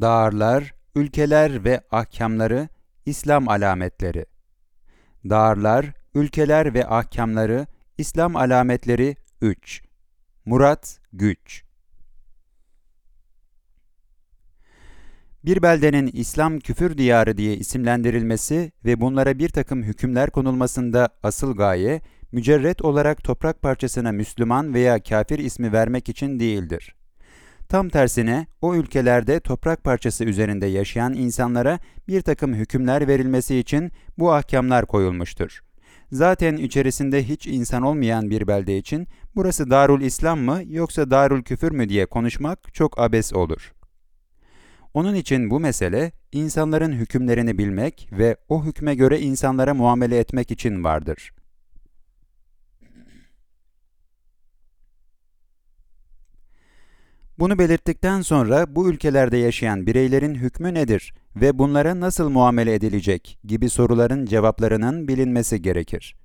Dağarlar, ülkeler ve ahkamları, İslam alametleri. Dağarlar, ülkeler ve ahkamları, İslam alametleri 3. Murat, güç. Bir beldenin İslam küfür diyarı diye isimlendirilmesi ve bunlara bir takım hükümler konulmasında asıl gaye, mücerret olarak toprak parçasına Müslüman veya kafir ismi vermek için değildir. Tam tersine o ülkelerde toprak parçası üzerinde yaşayan insanlara bir takım hükümler verilmesi için bu ahkamlar koyulmuştur. Zaten içerisinde hiç insan olmayan bir belde için burası Darul İslam mı yoksa Darul Küfür mü diye konuşmak çok abes olur. Onun için bu mesele insanların hükümlerini bilmek ve o hükme göre insanlara muamele etmek için vardır. Bunu belirttikten sonra bu ülkelerde yaşayan bireylerin hükmü nedir ve bunlara nasıl muamele edilecek gibi soruların cevaplarının bilinmesi gerekir.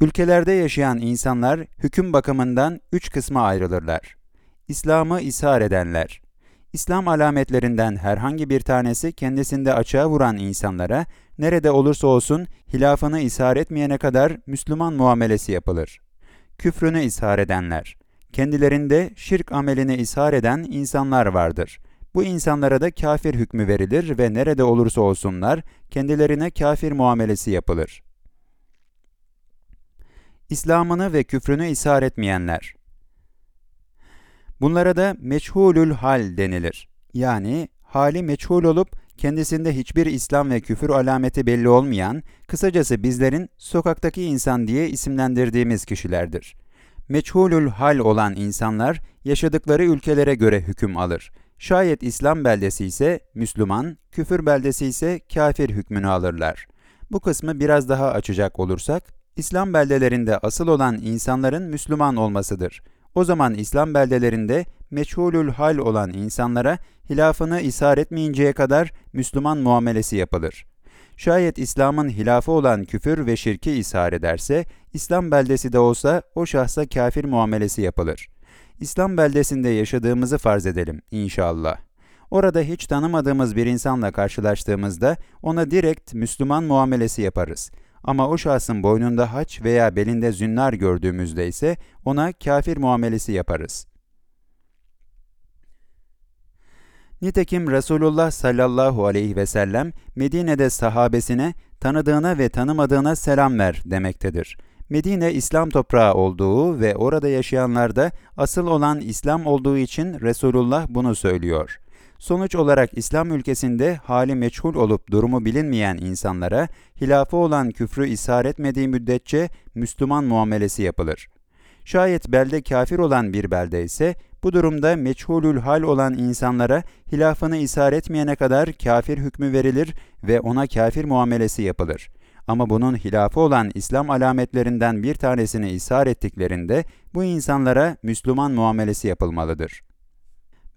Ülkelerde yaşayan insanlar hüküm bakımından üç kısma ayrılırlar. İslam'ı ishar edenler, İslam alametlerinden herhangi bir tanesi kendisinde açığa vuran insanlara, nerede olursa olsun hilafını ishar etmeyene kadar Müslüman muamelesi yapılır. Küfrünü ishar edenler, kendilerinde şirk amelini ishar eden insanlar vardır. Bu insanlara da kafir hükmü verilir ve nerede olursa olsunlar kendilerine kafir muamelesi yapılır. İslam'ını ve küfrünü ishar etmeyenler, Bunlara da meçhulül hal denilir. Yani hali meçhul olup kendisinde hiçbir İslam ve küfür alameti belli olmayan, kısacası bizlerin sokaktaki insan diye isimlendirdiğimiz kişilerdir. Meçhulül hal olan insanlar yaşadıkları ülkelere göre hüküm alır. Şayet İslam beldesi ise Müslüman, küfür beldesi ise kafir hükmünü alırlar. Bu kısmı biraz daha açacak olursak, İslam beldelerinde asıl olan insanların Müslüman olmasıdır. O zaman İslam beldelerinde meçhulül hal olan insanlara hilafını ishar etmeyinceye kadar Müslüman muamelesi yapılır. Şayet İslam'ın hilafı olan küfür ve şirki ishar ederse, İslam beldesi de olsa o şahsa kafir muamelesi yapılır. İslam beldesinde yaşadığımızı farz edelim inşallah. Orada hiç tanımadığımız bir insanla karşılaştığımızda ona direkt Müslüman muamelesi yaparız. Ama o şahsın boynunda haç veya belinde zünnar gördüğümüzde ise ona kafir muamelesi yaparız. Nitekim Resulullah sallallahu aleyhi ve sellem Medine'de sahabesine tanıdığına ve tanımadığına selam ver demektedir. Medine İslam toprağı olduğu ve orada yaşayanlarda asıl olan İslam olduğu için Resulullah bunu söylüyor. Sonuç olarak İslam ülkesinde hali meçhul olup durumu bilinmeyen insanlara hilafı olan küfrü ishar etmediği müddetçe Müslüman muamelesi yapılır. Şayet belde kafir olan bir belde ise bu durumda meçhulül hal olan insanlara hilafını ishar etmeyene kadar kafir hükmü verilir ve ona kafir muamelesi yapılır. Ama bunun hilafı olan İslam alametlerinden bir tanesini ishar ettiklerinde bu insanlara Müslüman muamelesi yapılmalıdır.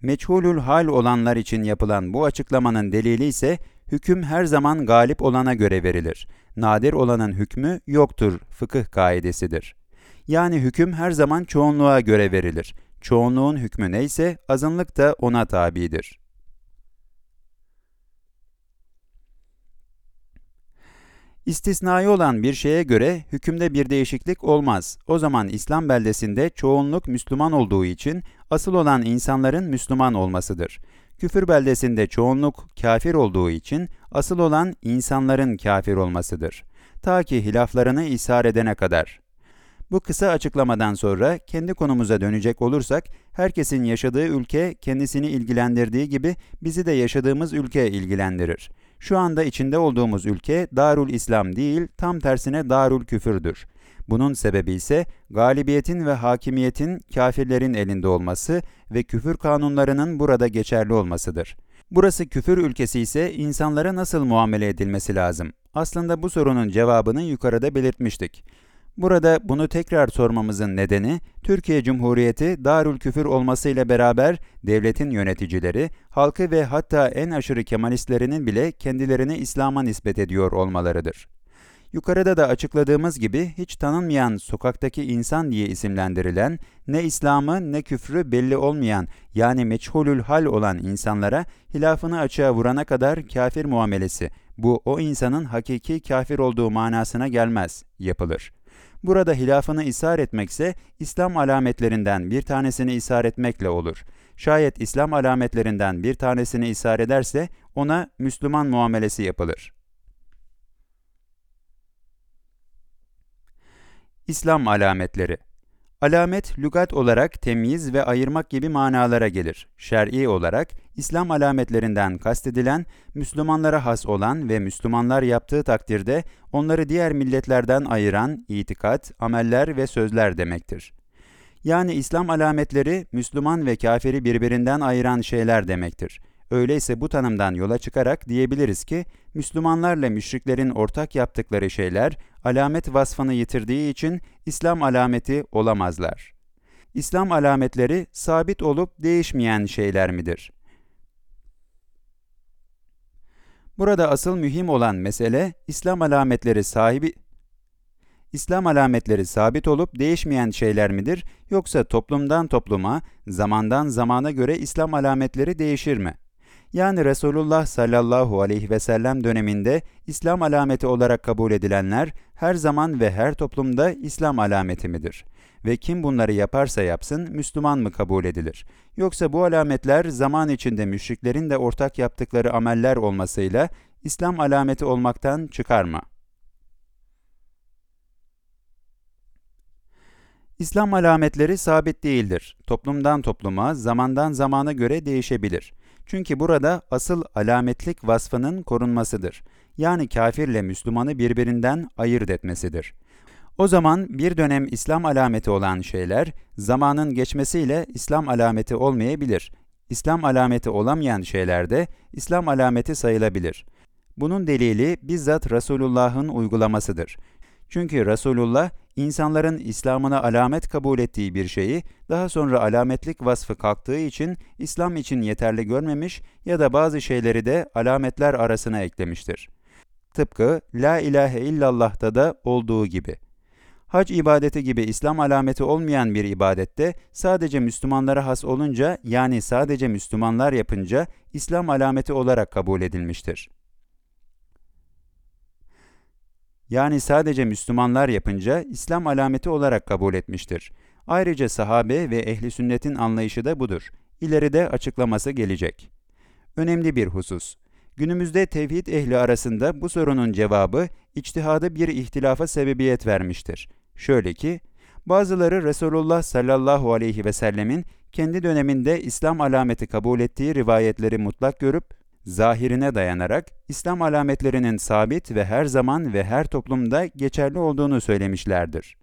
Meçhulül hal olanlar için yapılan bu açıklamanın delili ise hüküm her zaman galip olana göre verilir. Nadir olanın hükmü yoktur fıkıh kaidesidir. Yani hüküm her zaman çoğunluğa göre verilir. Çoğunluğun hükmü neyse azınlık da ona tabidir. İstisnai olan bir şeye göre hükümde bir değişiklik olmaz. O zaman İslam beldesinde çoğunluk Müslüman olduğu için asıl olan insanların Müslüman olmasıdır. Küfür beldesinde çoğunluk kafir olduğu için asıl olan insanların kafir olmasıdır. Ta ki hilaflarını ishar edene kadar. Bu kısa açıklamadan sonra kendi konumuza dönecek olursak, herkesin yaşadığı ülke kendisini ilgilendirdiği gibi bizi de yaşadığımız ülke ilgilendirir. Şu anda içinde olduğumuz ülke Darul İslam değil, tam tersine Darul Küfürdür. Bunun sebebi ise galibiyetin ve hakimiyetin kafirlerin elinde olması ve küfür kanunlarının burada geçerli olmasıdır. Burası küfür ülkesi ise insanlara nasıl muamele edilmesi lazım? Aslında bu sorunun cevabını yukarıda belirtmiştik. Burada bunu tekrar sormamızın nedeni, Türkiye Cumhuriyeti Darül Küfür olmasıyla beraber devletin yöneticileri, halkı ve hatta en aşırı Kemalistlerinin bile kendilerini İslam'a nispet ediyor olmalarıdır. Yukarıda da açıkladığımız gibi hiç tanınmayan sokaktaki insan diye isimlendirilen, ne İslam'ı ne küfrü belli olmayan yani meçhulül hal olan insanlara hilafını açığa vurana kadar kafir muamelesi, bu o insanın hakiki kafir olduğu manasına gelmez, yapılır. Burada hilafını ishar etmekse İslam alametlerinden bir tanesini ishar etmekle olur. Şayet İslam alametlerinden bir tanesini ishar ederse ona Müslüman muamelesi yapılır. İslam alametleri Alamet, lügat olarak temyiz ve ayırmak gibi manalara gelir. Şer'i olarak, İslam alametlerinden kastedilen, Müslümanlara has olan ve Müslümanlar yaptığı takdirde onları diğer milletlerden ayıran itikat, ameller ve sözler demektir. Yani İslam alametleri, Müslüman ve kafiri birbirinden ayıran şeyler demektir. Öyleyse bu tanımdan yola çıkarak diyebiliriz ki, Müslümanlarla müşriklerin ortak yaptıkları şeyler, alamet vasfını yitirdiği için İslam alameti olamazlar. İslam alametleri sabit olup değişmeyen şeyler midir? Burada asıl mühim olan mesele İslam alametleri sahibi İslam alametleri sabit olup değişmeyen şeyler midir yoksa toplumdan topluma, zamandan zamana göre İslam alametleri değişir mi? Yani Resulullah sallallahu aleyhi ve sellem döneminde İslam alameti olarak kabul edilenler her zaman ve her toplumda İslam alameti midir? Ve kim bunları yaparsa yapsın Müslüman mı kabul edilir? Yoksa bu alametler zaman içinde müşriklerin de ortak yaptıkları ameller olmasıyla İslam alameti olmaktan çıkar mı? İslam alametleri sabit değildir. Toplumdan topluma, zamandan zamana göre değişebilir. Çünkü burada asıl alametlik vasfının korunmasıdır. Yani kafirle Müslümanı birbirinden ayırt etmesidir. O zaman bir dönem İslam alameti olan şeyler, zamanın geçmesiyle İslam alameti olmayabilir. İslam alameti olamayan şeyler de İslam alameti sayılabilir. Bunun delili bizzat Resulullah'ın uygulamasıdır. Çünkü Resulullah insanların İslam'ına alamet kabul ettiği bir şeyi daha sonra alametlik vasfı kalktığı için İslam için yeterli görmemiş ya da bazı şeyleri de alametler arasına eklemiştir. Tıpkı La ilahe illallah'ta da olduğu gibi. Hac ibadeti gibi İslam alameti olmayan bir ibadette sadece Müslümanlara has olunca yani sadece Müslümanlar yapınca İslam alameti olarak kabul edilmiştir. Yani sadece Müslümanlar yapınca İslam alameti olarak kabul etmiştir. Ayrıca sahabe ve ehli sünnetin anlayışı da budur. İleride açıklaması gelecek. Önemli bir husus. Günümüzde tevhid ehli arasında bu sorunun cevabı içtihadı bir ihtilafa sebebiyet vermiştir. Şöyle ki, bazıları Resulullah sallallahu aleyhi ve sellemin kendi döneminde İslam alameti kabul ettiği rivayetleri mutlak görüp, zahirine dayanarak İslam alametlerinin sabit ve her zaman ve her toplumda geçerli olduğunu söylemişlerdir.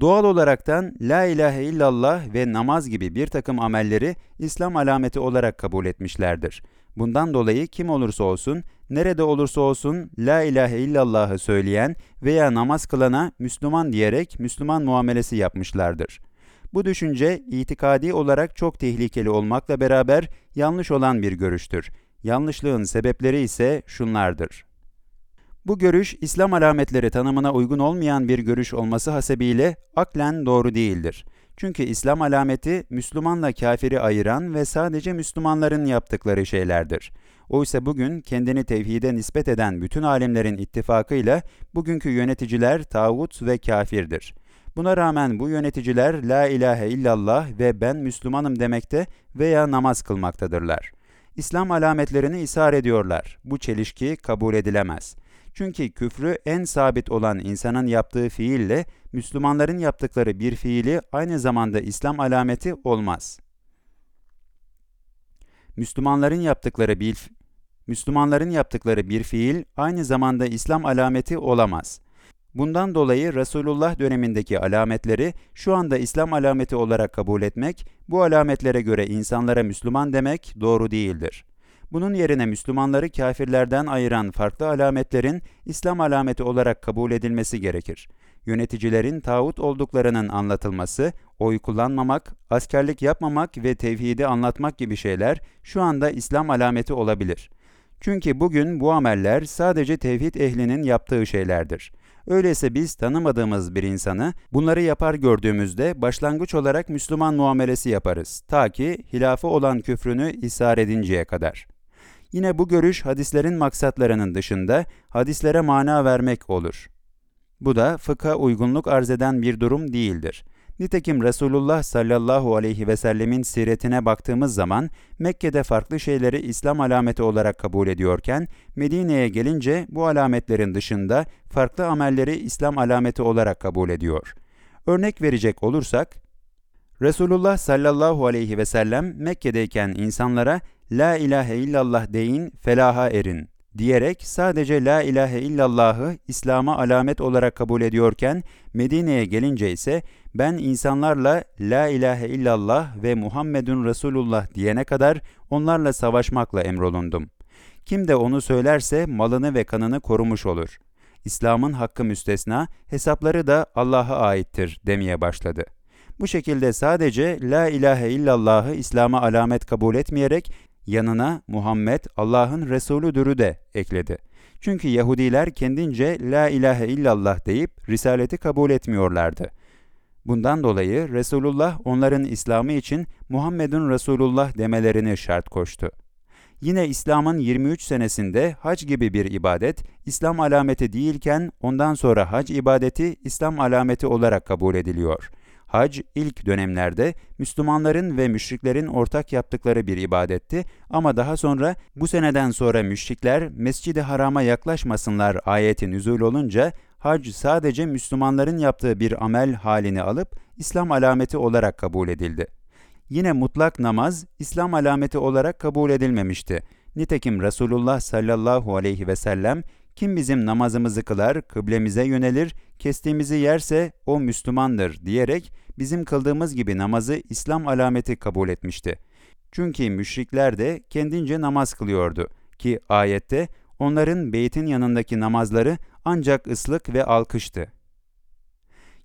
Doğal olaraktan La ilahe illallah ve namaz gibi bir takım amelleri İslam alameti olarak kabul etmişlerdir. Bundan dolayı kim olursa olsun, nerede olursa olsun La ilahe illallah'ı söyleyen veya namaz kılana Müslüman diyerek Müslüman muamelesi yapmışlardır. Bu düşünce itikadi olarak çok tehlikeli olmakla beraber yanlış olan bir görüştür. Yanlışlığın sebepleri ise şunlardır. Bu görüş İslam alametleri tanımına uygun olmayan bir görüş olması hasebiyle aklen doğru değildir. Çünkü İslam alameti Müslümanla kafiri ayıran ve sadece Müslümanların yaptıkları şeylerdir. Oysa bugün kendini tevhide nispet eden bütün alimlerin ittifakıyla bugünkü yöneticiler tağut ve kafirdir. Buna rağmen bu yöneticiler la ilahe illallah ve ben Müslümanım demekte veya namaz kılmaktadırlar. İslam alametlerini ishar ediyorlar. Bu çelişki kabul edilemez. Çünkü küfrü en sabit olan insanın yaptığı fiille Müslümanların yaptıkları bir fiili aynı zamanda İslam alameti olmaz. Müslümanların yaptıkları bir Müslümanların yaptıkları bir fiil aynı zamanda İslam alameti olamaz. Bundan dolayı Resulullah dönemindeki alametleri şu anda İslam alameti olarak kabul etmek, bu alametlere göre insanlara Müslüman demek doğru değildir. Bunun yerine Müslümanları kafirlerden ayıran farklı alametlerin İslam alameti olarak kabul edilmesi gerekir. Yöneticilerin tağut olduklarının anlatılması, oy kullanmamak, askerlik yapmamak ve tevhidi anlatmak gibi şeyler şu anda İslam alameti olabilir. Çünkü bugün bu ameller sadece tevhid ehlinin yaptığı şeylerdir. Öyleyse biz tanımadığımız bir insanı bunları yapar gördüğümüzde başlangıç olarak Müslüman muamelesi yaparız. Ta ki hilafı olan küfrünü ishar edinceye kadar. Yine bu görüş hadislerin maksatlarının dışında hadislere mana vermek olur. Bu da fıkha uygunluk arz eden bir durum değildir. Nitekim Resulullah sallallahu aleyhi ve sellemin siretine baktığımız zaman Mekke'de farklı şeyleri İslam alameti olarak kabul ediyorken Medine'ye gelince bu alametlerin dışında farklı amelleri İslam alameti olarak kabul ediyor. Örnek verecek olursak Resulullah sallallahu aleyhi ve sellem Mekke'deyken insanlara La ilahe illallah deyin, felaha erin diyerek sadece La ilahe illallahı İslam'a alamet olarak kabul ediyorken Medine'ye gelince ise ben insanlarla La ilahe illallah ve Muhammedun Resulullah diyene kadar onlarla savaşmakla emrolundum. Kim de onu söylerse malını ve kanını korumuş olur. İslam'ın hakkı müstesna, hesapları da Allah'a aittir demeye başladı. Bu şekilde sadece La ilahe illallahı İslam'a alamet kabul etmeyerek yanına Muhammed Allah'ın Resulüdürü de ekledi. Çünkü Yahudiler kendince La ilahe illallah deyip risaleti kabul etmiyorlardı. Bundan dolayı Resulullah onların İslam'ı için Muhammedun Resulullah demelerini şart koştu. Yine İslam'ın 23 senesinde hac gibi bir ibadet İslam alameti değilken ondan sonra hac ibadeti İslam alameti olarak kabul ediliyor. Hac ilk dönemlerde Müslümanların ve müşriklerin ortak yaptıkları bir ibadetti ama daha sonra bu seneden sonra müşrikler Mescid-i Haram'a yaklaşmasınlar ayeti nüzul olunca hac sadece Müslümanların yaptığı bir amel halini alıp İslam alameti olarak kabul edildi. Yine mutlak namaz İslam alameti olarak kabul edilmemişti. Nitekim Resulullah sallallahu aleyhi ve sellem kim bizim namazımızı kılar, kıblemize yönelir, kestiğimizi yerse o Müslümandır diyerek bizim kıldığımız gibi namazı İslam alameti kabul etmişti. Çünkü müşrikler de kendince namaz kılıyordu ki ayette onların beytin yanındaki namazları ancak ıslık ve alkıştı.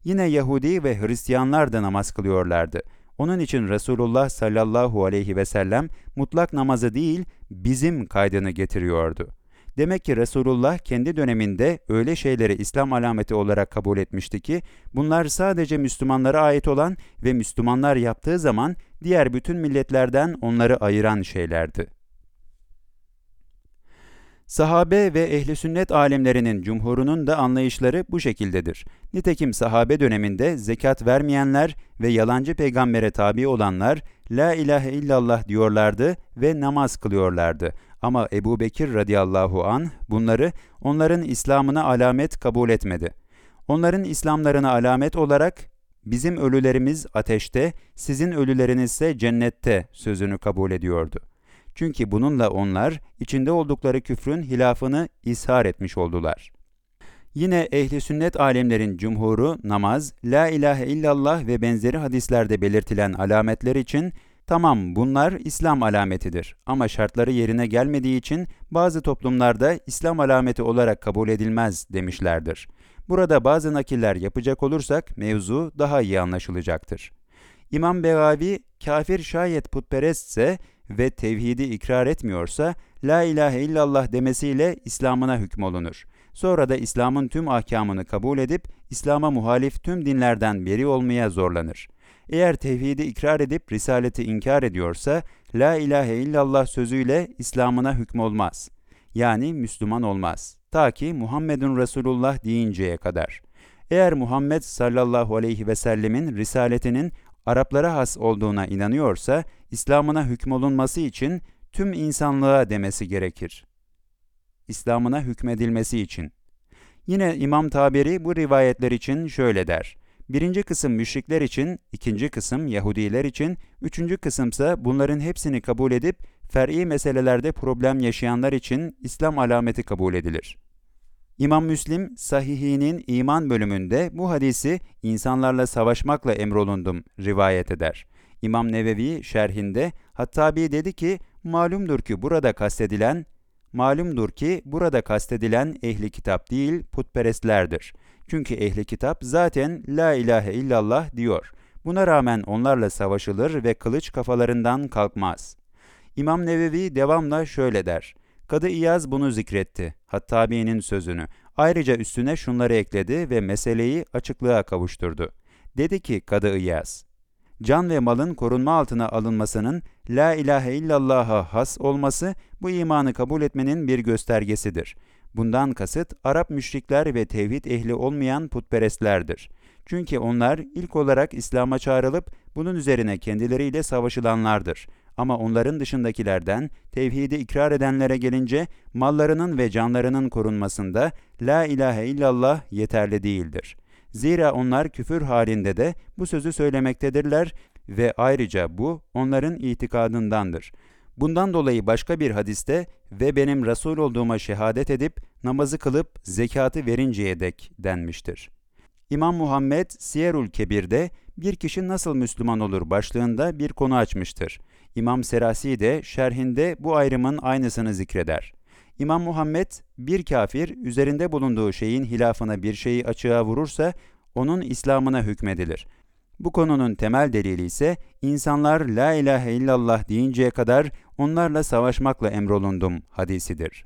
Yine Yahudi ve Hristiyanlar da namaz kılıyorlardı. Onun için Resulullah sallallahu aleyhi ve sellem mutlak namazı değil bizim kaydını getiriyordu. Demek ki Resulullah kendi döneminde öyle şeyleri İslam alameti olarak kabul etmişti ki bunlar sadece Müslümanlara ait olan ve Müslümanlar yaptığı zaman diğer bütün milletlerden onları ayıran şeylerdi. Sahabe ve ehli sünnet alimlerinin cumhurunun da anlayışları bu şekildedir. Nitekim sahabe döneminde zekat vermeyenler ve yalancı peygambere tabi olanlar la ilahe illallah diyorlardı ve namaz kılıyorlardı. Ama Ebu Bekir radıyallahu an bunları onların İslam'ına alamet kabul etmedi. Onların İslamlarına alamet olarak bizim ölülerimiz ateşte, sizin ölüleriniz ise cennette sözünü kabul ediyordu. Çünkü bununla onlar içinde oldukları küfrün hilafını ishar etmiş oldular. Yine ehli sünnet alemlerin cumhuru namaz, la ilahe illallah ve benzeri hadislerde belirtilen alametler için Tamam bunlar İslam alametidir ama şartları yerine gelmediği için bazı toplumlarda İslam alameti olarak kabul edilmez demişlerdir. Burada bazı nakiller yapacak olursak mevzu daha iyi anlaşılacaktır. İmam Begavi, kafir şayet putperestse ve tevhidi ikrar etmiyorsa, La ilahe illallah demesiyle İslam'ına hükmolunur. Sonra da İslam'ın tüm ahkamını kabul edip, İslam'a muhalif tüm dinlerden beri olmaya zorlanır. Eğer tevhidi ikrar edip risaleti inkar ediyorsa, La ilahe illallah sözüyle İslam'ına hükmolmaz. Yani Müslüman olmaz. Ta ki Muhammedun Resulullah deyinceye kadar. Eğer Muhammed sallallahu aleyhi ve sellemin risaletinin Araplara has olduğuna inanıyorsa, İslam'ına hükmolunması için tüm insanlığa demesi gerekir. İslam'ına hükmedilmesi için. Yine İmam Taberi bu rivayetler için şöyle der. Birinci kısım müşrikler için, ikinci kısım Yahudiler için, üçüncü kısımsa bunların hepsini kabul edip fer'i meselelerde problem yaşayanlar için İslam alameti kabul edilir. İmam Müslim, Sahihinin iman bölümünde bu hadisi insanlarla savaşmakla emrolundum rivayet eder. İmam Nevevi şerhinde Hattabi dedi ki, malumdur ki burada kastedilen, malumdur ki burada kastedilen ehli kitap değil putperestlerdir. Çünkü ehli kitap zaten la ilahe illallah diyor. Buna rağmen onlarla savaşılır ve kılıç kafalarından kalkmaz. İmam Nevevi devamla şöyle der. Kadı İyaz bunu zikretti, Hattabi'nin sözünü. Ayrıca üstüne şunları ekledi ve meseleyi açıklığa kavuşturdu. Dedi ki Kadı İyaz, can ve malın korunma altına alınmasının La ilahe illallah'a has olması bu imanı kabul etmenin bir göstergesidir. Bundan kasıt Arap müşrikler ve tevhid ehli olmayan putperestlerdir. Çünkü onlar ilk olarak İslam'a çağrılıp bunun üzerine kendileriyle savaşılanlardır. Ama onların dışındakilerden tevhidi ikrar edenlere gelince mallarının ve canlarının korunmasında la ilahe illallah yeterli değildir. Zira onlar küfür halinde de bu sözü söylemektedirler ve ayrıca bu onların itikadındandır. Bundan dolayı başka bir hadiste ve benim Resul olduğuma şehadet edip namazı kılıp zekatı verinceye dek denmiştir. İmam Muhammed Siyerul Kebir'de bir kişi nasıl Müslüman olur başlığında bir konu açmıştır. İmam Serasi de şerhinde bu ayrımın aynısını zikreder. İmam Muhammed bir kafir üzerinde bulunduğu şeyin hilafına bir şeyi açığa vurursa onun İslam'ına hükmedilir. Bu konunun temel delili ise insanlar la ilahe illallah deyinceye kadar onlarla savaşmakla emrolundum hadisidir.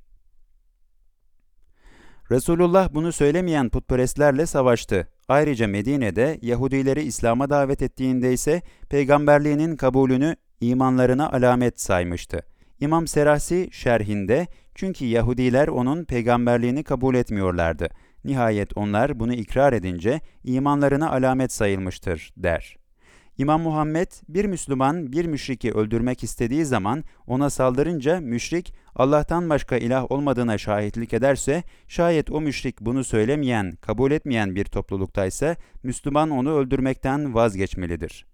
Resulullah bunu söylemeyen putperestlerle savaştı. Ayrıca Medine'de Yahudileri İslam'a davet ettiğinde ise peygamberliğinin kabulünü imanlarına alamet saymıştı. İmam Serasi şerhinde çünkü Yahudiler onun peygamberliğini kabul etmiyorlardı. Nihayet onlar bunu ikrar edince imanlarına alamet sayılmıştır der. İmam Muhammed bir Müslüman bir müşriki öldürmek istediği zaman ona saldırınca müşrik Allah'tan başka ilah olmadığına şahitlik ederse şayet o müşrik bunu söylemeyen, kabul etmeyen bir topluluktaysa Müslüman onu öldürmekten vazgeçmelidir.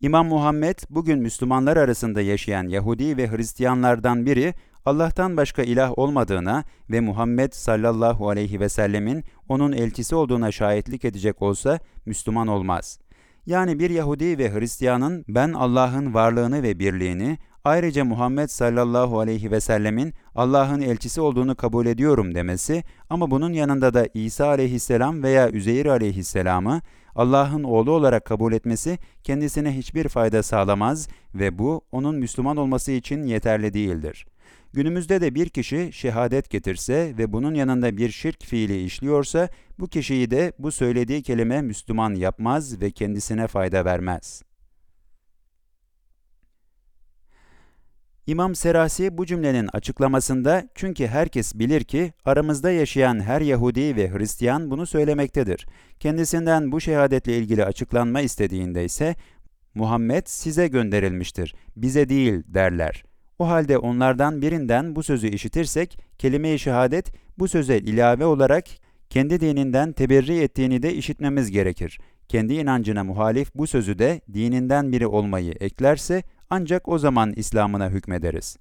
İmam Muhammed bugün Müslümanlar arasında yaşayan Yahudi ve Hristiyanlardan biri Allah'tan başka ilah olmadığına ve Muhammed sallallahu aleyhi ve sellemin onun elçisi olduğuna şahitlik edecek olsa Müslüman olmaz. Yani bir Yahudi ve Hristiyanın ben Allah'ın varlığını ve birliğini, ayrıca Muhammed sallallahu aleyhi ve sellemin Allah'ın elçisi olduğunu kabul ediyorum demesi ama bunun yanında da İsa aleyhisselam veya Üzeyir aleyhisselamı Allah'ın oğlu olarak kabul etmesi kendisine hiçbir fayda sağlamaz ve bu onun Müslüman olması için yeterli değildir. Günümüzde de bir kişi şehadet getirse ve bunun yanında bir şirk fiili işliyorsa, bu kişiyi de bu söylediği kelime Müslüman yapmaz ve kendisine fayda vermez. İmam Serasi bu cümlenin açıklamasında çünkü herkes bilir ki aramızda yaşayan her Yahudi ve Hristiyan bunu söylemektedir. Kendisinden bu şehadetle ilgili açıklanma istediğinde ise Muhammed size gönderilmiştir, bize değil derler. O halde onlardan birinden bu sözü işitirsek, kelime-i şehadet bu söze ilave olarak kendi dininden teberri ettiğini de işitmemiz gerekir. Kendi inancına muhalif bu sözü de dininden biri olmayı eklerse ancak o zaman İslam'ına hükmederiz.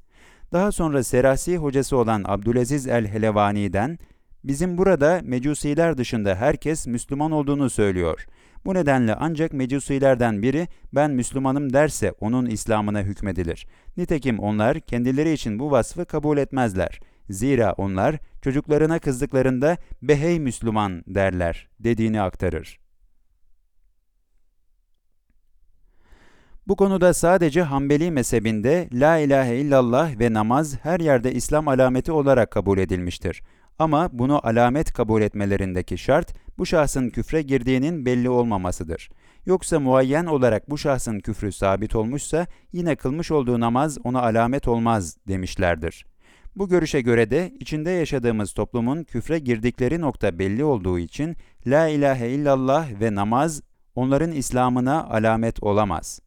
Daha sonra Serasi hocası olan Abdülaziz el-Helevani'den, bizim burada mecusiler dışında herkes Müslüman olduğunu söylüyor. Bu nedenle ancak mecusilerden biri ben Müslümanım derse onun İslam'ına hükmedilir. Nitekim onlar kendileri için bu vasfı kabul etmezler. Zira onlar çocuklarına kızdıklarında behey Müslüman derler dediğini aktarır. Bu konuda sadece Hanbeli mezhebinde la ilahe illallah ve namaz her yerde İslam alameti olarak kabul edilmiştir. Ama bunu alamet kabul etmelerindeki şart bu şahsın küfre girdiğinin belli olmamasıdır. Yoksa muayyen olarak bu şahsın küfrü sabit olmuşsa yine kılmış olduğu namaz ona alamet olmaz demişlerdir. Bu görüşe göre de içinde yaşadığımız toplumun küfre girdikleri nokta belli olduğu için la ilahe illallah ve namaz onların İslam'ına alamet olamaz.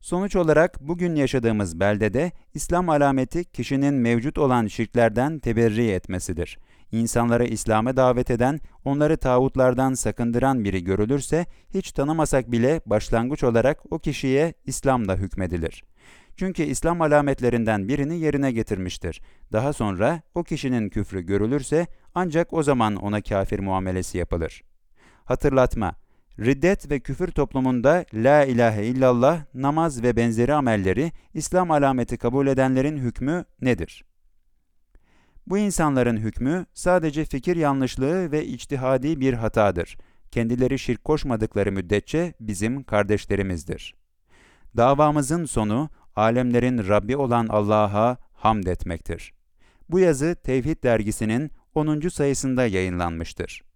Sonuç olarak bugün yaşadığımız beldede İslam alameti kişinin mevcut olan şirklerden teberri etmesidir insanları İslam'a davet eden, onları tağutlardan sakındıran biri görülürse, hiç tanımasak bile başlangıç olarak o kişiye İslam'da hükmedilir. Çünkü İslam alametlerinden birini yerine getirmiştir. Daha sonra o kişinin küfrü görülürse ancak o zaman ona kafir muamelesi yapılır. Hatırlatma Riddet ve küfür toplumunda la ilahe illallah, namaz ve benzeri amelleri İslam alameti kabul edenlerin hükmü nedir? Bu insanların hükmü sadece fikir yanlışlığı ve içtihadi bir hatadır. Kendileri şirk koşmadıkları müddetçe bizim kardeşlerimizdir. Davamızın sonu alemlerin Rabbi olan Allah'a hamd etmektir. Bu yazı Tevhid dergisinin 10. sayısında yayınlanmıştır.